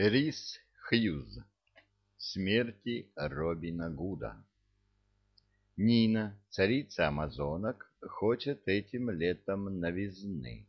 Рис Хьюз. Смерти Робина Гуда. Нина, царица амазонок, хочет этим летом новизны.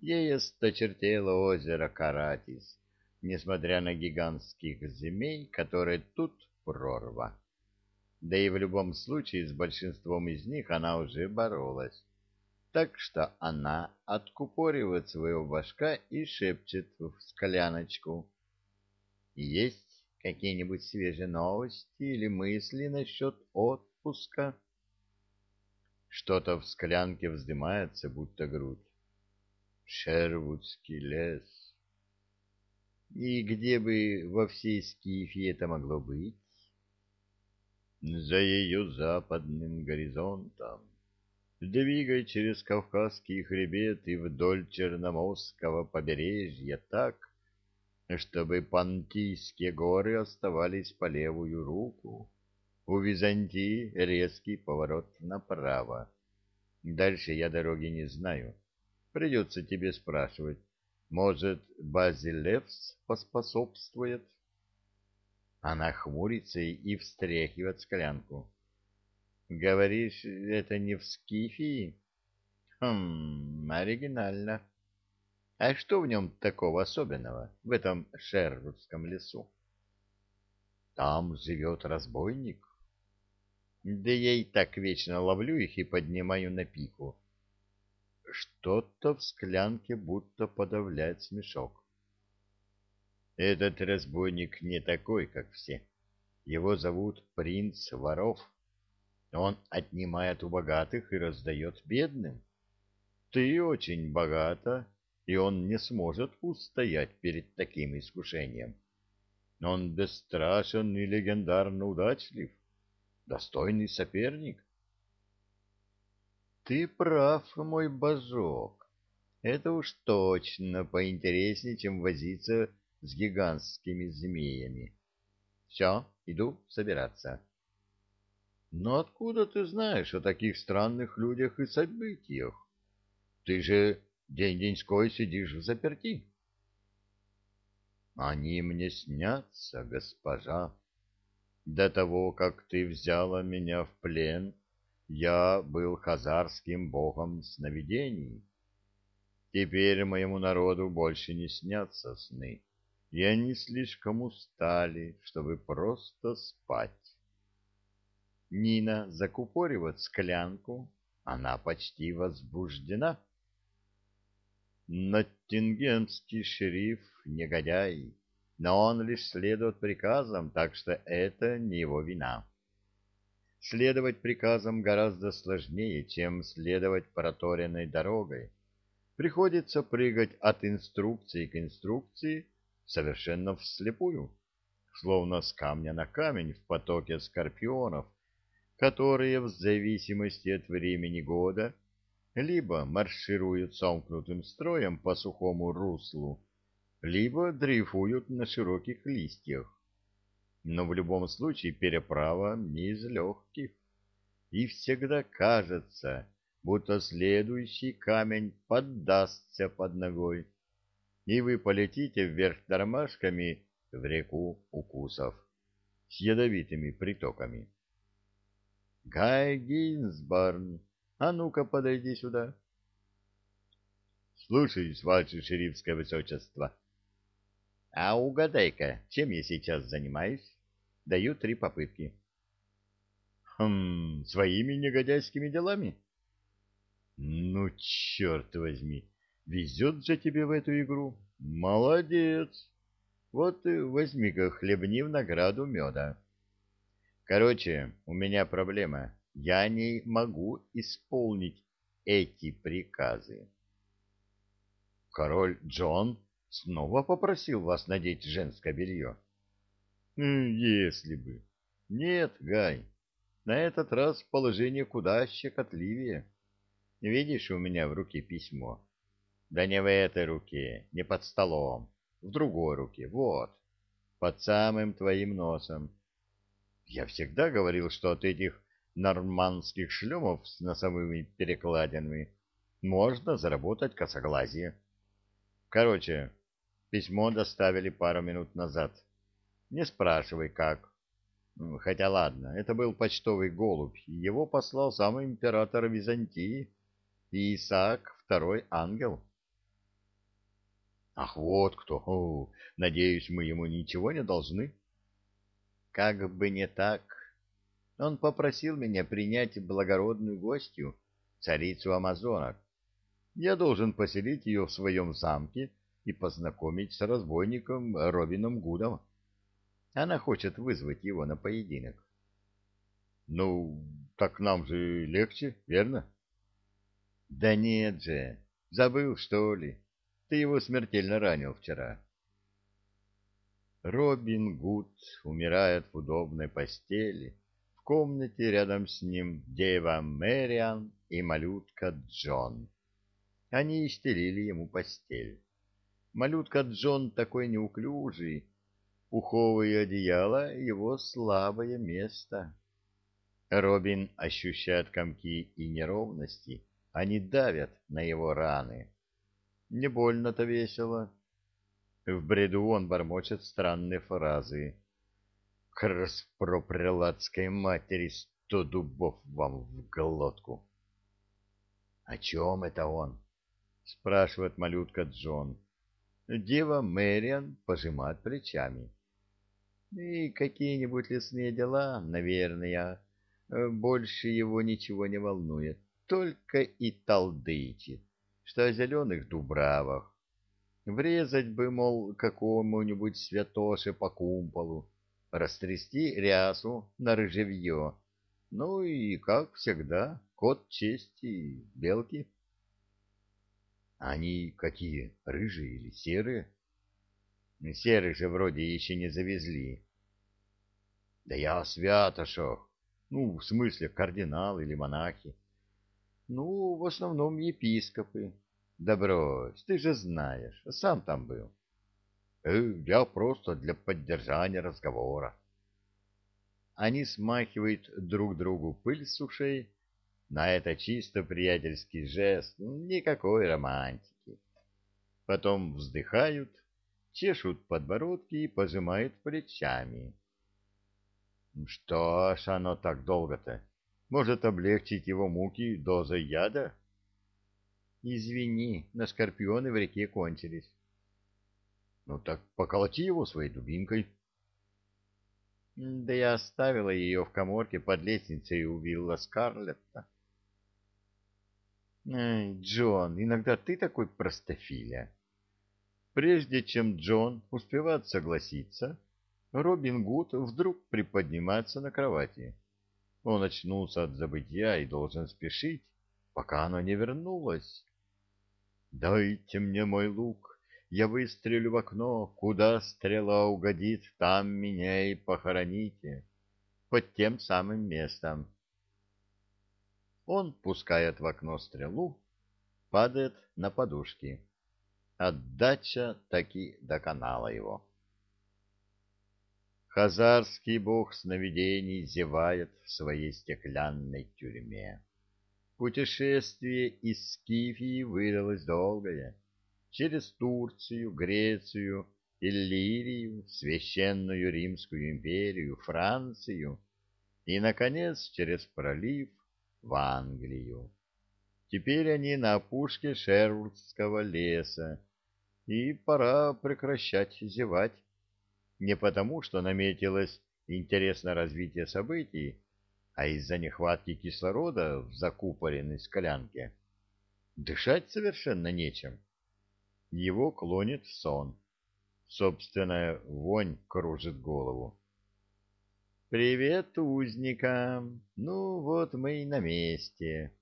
Ей осточертело озеро Каратис, несмотря на гигантских змей, которые тут прорва. Да и в любом случае с большинством из них она уже боролась. Так что она откупоривает своего башка и шепчет в скляночку. Есть какие-нибудь свежие новости или мысли насчет отпуска? Что-то в склянке вздымается, будто грудь. Шервудский лес. И где бы во всей Скифе это могло быть? За ее западным горизонтом двигай через Кавказский хребет и вдоль Черноморского побережья так, чтобы Пантийские горы оставались по левую руку. У Византии резкий поворот направо. Дальше я дороги не знаю. Придется тебе спрашивать. Может, Базилевс поспособствует? Она хмурится и встряхивает склянку. Говоришь, это не в Скифии? Хм, оригинально. А что в нем такого особенного, в этом Шервудском лесу? Там живет разбойник. Да я и так вечно ловлю их и поднимаю на пику. Что-то в склянке будто подавляет смешок. Этот разбойник не такой, как все. Его зовут принц воров. Он отнимает у богатых и раздает бедным. Ты очень богата, и он не сможет устоять перед таким искушением. Он бесстрашен и легендарно удачлив, достойный соперник. Ты прав, мой божок. Это уж точно поинтереснее, чем возиться с гигантскими змеями. Все, иду собираться. Но откуда ты знаешь о таких странных людях и событиях? Ты же день-деньской сидишь в заперти. Они мне снятся, госпожа. До того, как ты взяла меня в плен, я был хазарским богом сновидений. Теперь моему народу больше не снятся сны, и они слишком устали, чтобы просто спать. Нина закупоривает склянку, она почти возбуждена. Ноттингемский шериф — негодяй, но он лишь следует приказам, так что это не его вина. Следовать приказам гораздо сложнее, чем следовать проторенной дорогой. Приходится прыгать от инструкции к инструкции совершенно вслепую, словно с камня на камень в потоке скорпионов, которые в зависимости от времени года либо маршируют сомкнутым строем по сухому руслу, либо дрейфуют на широких листьях. Но в любом случае переправа не из легких, и всегда кажется, будто следующий камень поддастся под ногой, и вы полетите вверх тормашками в реку укусов с ядовитыми притоками. Гай Гинсборн, а ну-ка подойди сюда. Слушаюсь, ваше шерифское высочество. А угадай-ка, чем я сейчас занимаюсь? Даю три попытки. Хм, своими негодяйскими делами? Ну, черт возьми, везет же тебе в эту игру. Молодец. Вот возьми-ка хлебни в награду меда. Короче, у меня проблема. Я не могу исполнить эти приказы. Король Джон снова попросил вас надеть женское белье. Если бы. Нет, Гай, на этот раз положение куда щекотливее. Видишь, у меня в руке письмо. Да не в этой руке, не под столом, в другой руке, вот, под самым твоим носом. Я всегда говорил, что от этих нормандских шлемов с носовыми перекладинами можно заработать косоглазие. Короче, Письмо доставили пару минут назад. Не спрашивай, как. Хотя ладно, это был почтовый голубь, его послал сам император Византии, Исаак, второй ангел. Ах, вот кто! О, надеюсь, мы ему ничего не должны. Как бы не так. Он попросил меня принять благородную гостью, царицу Амазонок. Я должен поселить ее в своем замке и познакомить с разбойником Робином Гудом. Она хочет вызвать его на поединок. — Ну, так нам же легче, верно? — Да нет же, забыл, что ли? Ты его смертельно ранил вчера. Робин Гуд умирает в удобной постели. Комнате рядом с ним дева Мэриан и малютка Джон. Они истелили ему постель. Малютка Джон такой неуклюжий, Пуховые одеяла — его слабое место. Робин ощущает комки и неровности, они давят на его раны. Не больно-то весело. В бреду он бормочет странные фразы. «К распропрелатской матери сто дубов вам в глотку!» «О чем это он?» — спрашивает малютка Джон. Дева Мэриан пожимает плечами. И какие-нибудь лесные дела, наверное. Больше его ничего не волнует. Только и толдычит, что о зеленых дубравах. Врезать бы, мол, какому-нибудь святоше по кумполу, растрясти рясу на рыжевье. Ну и, как всегда, кот чести, белки. Они какие, рыжие или серые? Серых же вроде еще не завезли. Да я святошах. Ну, в смысле, кардинал или монахи. Ну, в основном епископы. Да брось, ты же знаешь, сам там был. Э, я просто для поддержания разговора. Они смахивают друг другу пыль с ушей. На это чисто приятельский жест, никакой романтики. Потом вздыхают, чешут подбородки и пожимают плечами. Что ж оно так долго-то? Может, облегчить его муки дозой яда? Извини, на скорпионы в реке кончились. Ну так поколоти его своей дубинкой. Да я оставила ее в коморке под лестницей и убила Скарлетта. Эй, Джон, иногда ты такой простофиля. Прежде чем Джон успевает согласиться, Робин Гуд вдруг приподнимается на кровати. Он очнулся от забытья и должен спешить, пока оно не вернулось. «Дайте мне мой лук, я выстрелю в окно, куда стрела угодит, там меня и похороните, под тем самым местом». Он пускает в окно стрелу, падает на подушки. Отдача таки доконала его. Хазарский бог сновидений зевает в своей стеклянной тюрьме. Путешествие из Скифии выдалось долгое. Через Турцию, Грецию, Иллирию, Священную Римскую империю, Францию и, наконец, через пролив в Англию. Теперь они на опушке Шервудского леса, и пора прекращать зевать не потому, что наметилось интересное развитие событий, а из-за нехватки кислорода в закупоренной склянке. Дышать совершенно нечем. Его клонит в сон. Собственная вонь кружит голову. «Привет, узникам! Ну, вот мы и на месте».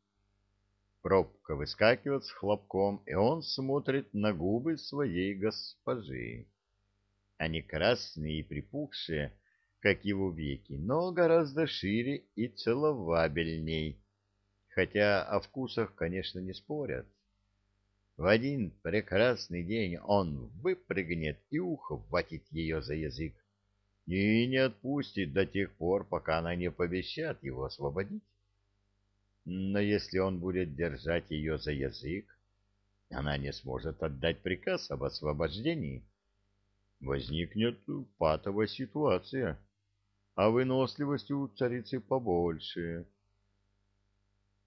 Пробка выскакивает с хлопком, и он смотрит на губы своей госпожи. Они красные и припухшие, как его веки, но гораздо шире и целовабельней, хотя о вкусах, конечно, не спорят. В один прекрасный день он выпрыгнет и ухватит ее за язык и не отпустит до тех пор, пока она не пообещает его освободить. Но если он будет держать ее за язык, она не сможет отдать приказ об освобождении возникнет патовая ситуация, а выносливости у царицы побольше.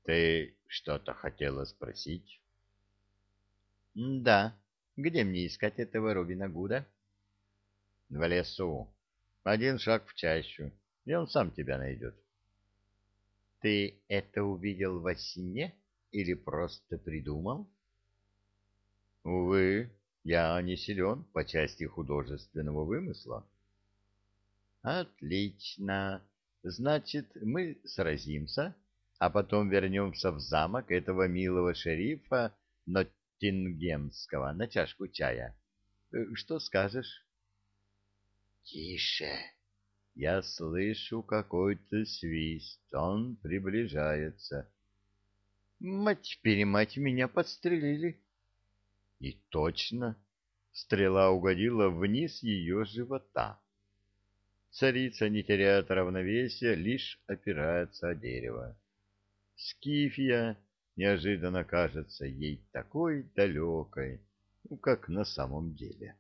Ты что-то хотела спросить? Да. Где мне искать этого Робина Гуда? В лесу. Один шаг в чащу, и он сам тебя найдет. Ты это увидел во сне или просто придумал? Увы, я не силен по части художественного вымысла. Отлично. Значит, мы сразимся, а потом вернемся в замок этого милого шерифа Ноттингемского на чашку чая. Что скажешь? Тише. Я слышу какой-то свист. Он приближается. Мать-перемать, меня подстрелили. И точно, стрела угодила вниз ее живота. Царица не теряет равновесия, лишь опирается о дерево. Скифия неожиданно кажется ей такой далекой, ну, как на самом деле.